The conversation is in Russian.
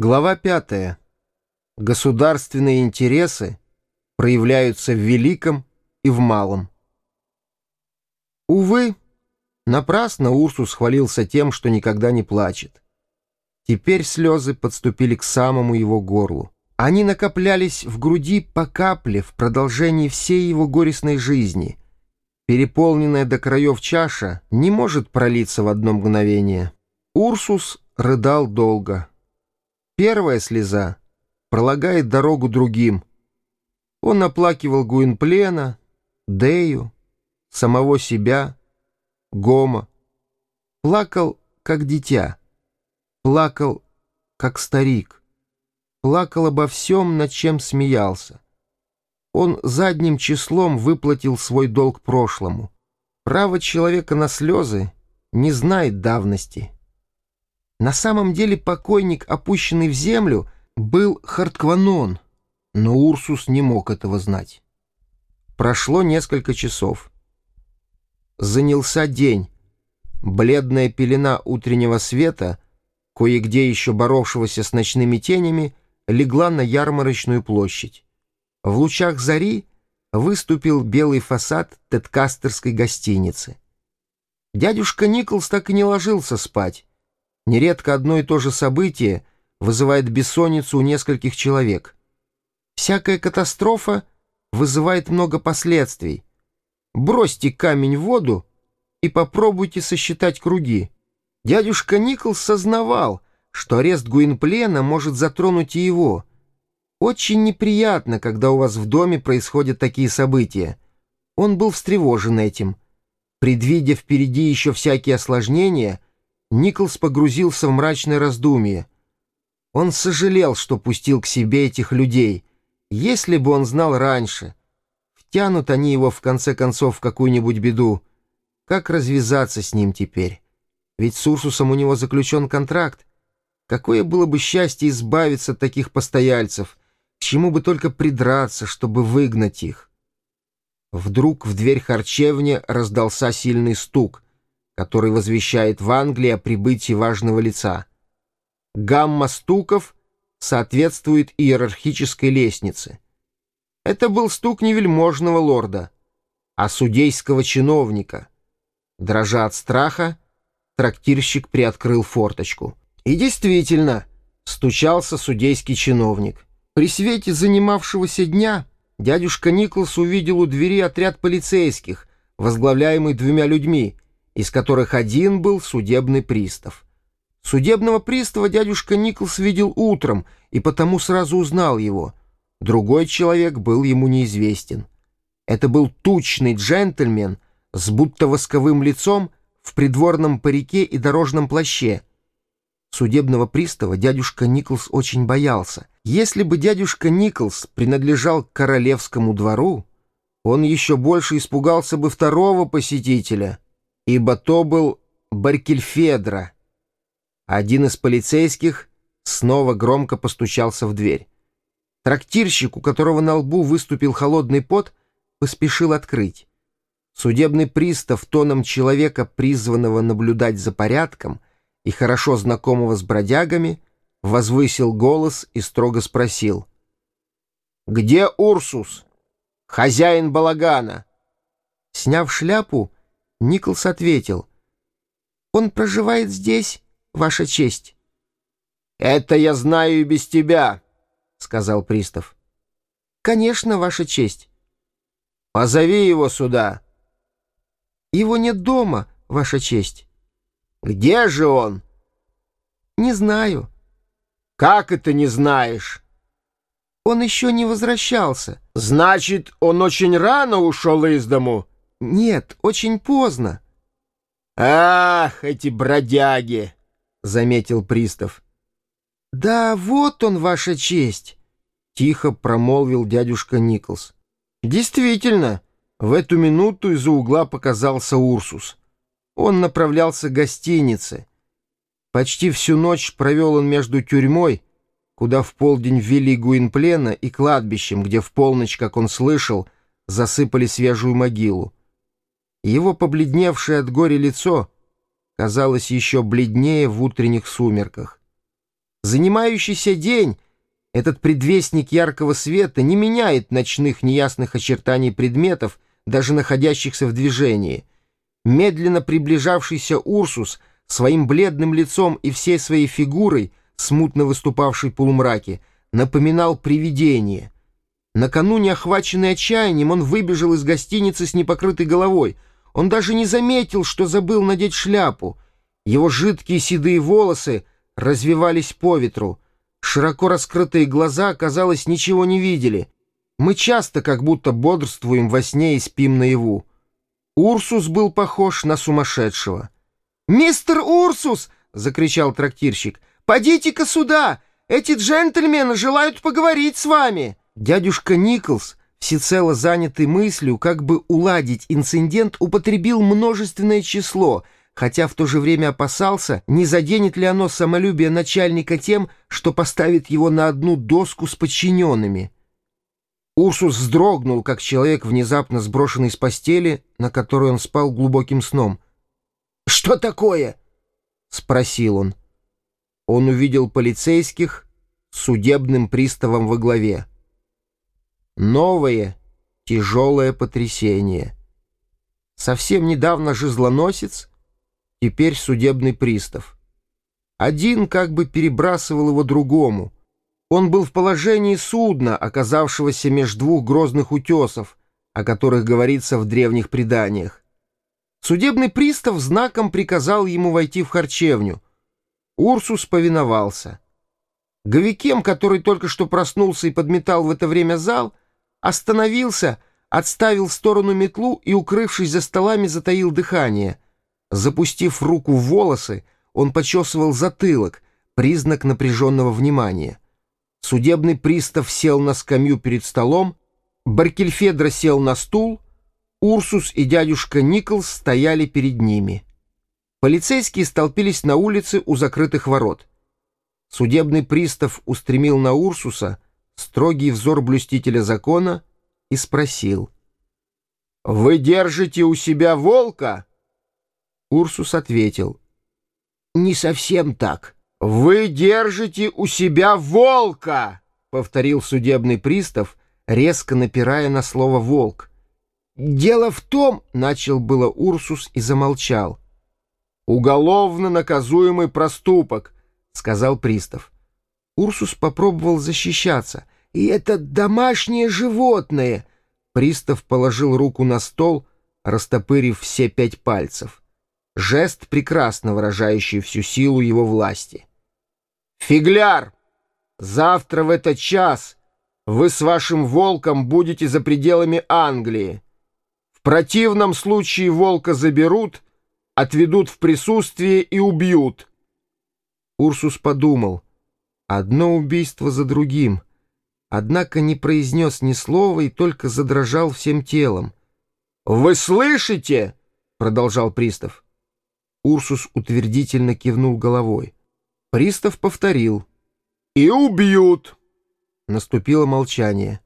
Глава 5. Государственные интересы проявляются в великом и в малом. Увы, напрасно Урсус хвалился тем, что никогда не плачет. Теперь слезы подступили к самому его горлу. Они накоплялись в груди по капле в продолжении всей его горестной жизни. Переполненная до краев чаша не может пролиться в одно мгновение. Урсус рыдал долго. Первая слеза пролагает дорогу другим. Он оплакивал Гуинплена, Дею, самого себя, Гома. Плакал, как дитя. Плакал, как старик. Плакал обо всем, над чем смеялся. Он задним числом выплатил свой долг прошлому. Право человека на слезы не знает давности. На самом деле покойник, опущенный в землю, был Харткванон, но Урсус не мог этого знать. Прошло несколько часов. Занялся день. Бледная пелена утреннего света, кое-где еще боровшегося с ночными тенями, легла на ярмарочную площадь. В лучах зари выступил белый фасад Теткастерской гостиницы. Дядюшка Николс так и не ложился спать. Нередко одно и то же событие вызывает бессонницу у нескольких человек. Всякая катастрофа вызывает много последствий. Бросьте камень в воду и попробуйте сосчитать круги. Дядюшка Николс сознавал, что арест Гуинплена может затронуть и его. Очень неприятно, когда у вас в доме происходят такие события. Он был встревожен этим. Предвидя впереди еще всякие осложнения, Николс погрузился в мрачное раздумье. Он сожалел, что пустил к себе этих людей. Если бы он знал раньше, втянут они его в конце концов в какую-нибудь беду. Как развязаться с ним теперь? Ведь с Урсусом у него заключен контракт. Какое было бы счастье избавиться от таких постояльцев, к чему бы только придраться, чтобы выгнать их. Вдруг в дверь харчевни раздался сильный стук — который возвещает в Англии о прибытии важного лица. Гамма стуков соответствует иерархической лестнице. Это был стук не вельможного лорда, а судейского чиновника. Дрожа от страха, трактирщик приоткрыл форточку. И действительно, стучался судейский чиновник. При свете занимавшегося дня дядюшка Николас увидел у двери отряд полицейских, возглавляемый двумя людьми — из которых один был судебный пристав. Судебного пристава дядюшка Николс видел утром и потому сразу узнал его. Другой человек был ему неизвестен. Это был тучный джентльмен с будто восковым лицом в придворном парике и дорожном плаще. Судебного пристава дядюшка Николс очень боялся. Если бы дядюшка Николс принадлежал к королевскому двору, он еще больше испугался бы второго посетителя — ибо то был Баркельфедра. Один из полицейских снова громко постучался в дверь. Трактирщик, у которого на лбу выступил холодный пот, поспешил открыть. Судебный пристав тоном человека, призванного наблюдать за порядком и хорошо знакомого с бродягами, возвысил голос и строго спросил. «Где Урсус? Хозяин балагана?» Сняв шляпу, Николс ответил. «Он проживает здесь, Ваша честь». «Это я знаю и без тебя», — сказал пристав. «Конечно, Ваша честь». «Позови его сюда». «Его нет дома, Ваша честь». «Где же он?» «Не знаю». «Как это не знаешь?» «Он еще не возвращался». «Значит, он очень рано ушел из дому?» «Нет, очень поздно». «Ах, эти бродяги!» — заметил пристав. «Да вот он, ваша честь!» — тихо промолвил дядюшка Николс. «Действительно, в эту минуту из-за угла показался Урсус. Он направлялся к гостинице. Почти всю ночь провел он между тюрьмой, куда в полдень ввели Гуинплена, и кладбищем, где в полночь, как он слышал, засыпали свежую могилу. Его побледневшее от горя лицо казалось еще бледнее в утренних сумерках. Занимающийся день, этот предвестник яркого света, не меняет ночных неясных очертаний предметов, даже находящихся в движении. Медленно приближавшийся Урсус своим бледным лицом и всей своей фигурой, смутно выступавшей в полумраке, напоминал привидение. Накануне, охваченный отчаянием, он выбежал из гостиницы с непокрытой головой. Он даже не заметил, что забыл надеть шляпу. Его жидкие седые волосы развивались по ветру. Широко раскрытые глаза, казалось, ничего не видели. Мы часто как будто бодрствуем во сне и спим наяву. Урсус был похож на сумасшедшего. «Мистер Урсус!» — закричал трактирщик. «Подите-ка сюда! Эти джентльмены желают поговорить с вами!» Дядюшка Николс, всецело занятый мыслью, как бы уладить инцидент, употребил множественное число, хотя в то же время опасался, не заденет ли оно самолюбие начальника тем, что поставит его на одну доску с подчиненными. Урсус вздрогнул, как человек, внезапно сброшенный с постели, на которой он спал глубоким сном. «Что такое?» — спросил он. Он увидел полицейских с судебным приставом во главе. Новое, тяжелое потрясение. Совсем недавно жезлоносец, теперь судебный пристав. Один как бы перебрасывал его другому — он был в положении судна, оказавшегося меж двух грозных утесов, о которых говорится в древних преданиях. Судебный пристав знаком приказал ему войти в харчевню. Урсус повиновался. Говикем, который только что проснулся и подметал в это время зал, остановился, отставил в сторону метлу и, укрывшись за столами, затаил дыхание. Запустив руку в волосы, он почесывал затылок, признак напряженного внимания. Судебный пристав сел на скамью перед столом, Баркельфедро сел на стул, Урсус и дядюшка Николс стояли перед ними. Полицейские столпились на улице у закрытых ворот. Судебный пристав устремил на Урсуса строгий взор блюстителя закона и спросил. «Вы держите у себя волка?» Урсус ответил. «Не совсем так». «Вы держите у себя волка!» — повторил судебный пристав, резко напирая на слово «волк». «Дело в том...» — начал было Урсус и замолчал. «Уголовно наказуемый проступок», — сказал пристав. Урсус попробовал защищаться. «И это домашнее животное!» Пристав положил руку на стол, растопырив все пять пальцев. Жест, прекрасно выражающий всю силу его власти. «Фигляр! Завтра в этот час вы с вашим волком будете за пределами Англии. В противном случае волка заберут, отведут в присутствие и убьют». Урсус подумал. Одно убийство за другим. Однако не произнес ни слова и только задрожал всем телом. «Вы слышите?» — продолжал пристав. Урсус утвердительно кивнул головой. Пристав повторил. «И убьют!» Наступило молчание.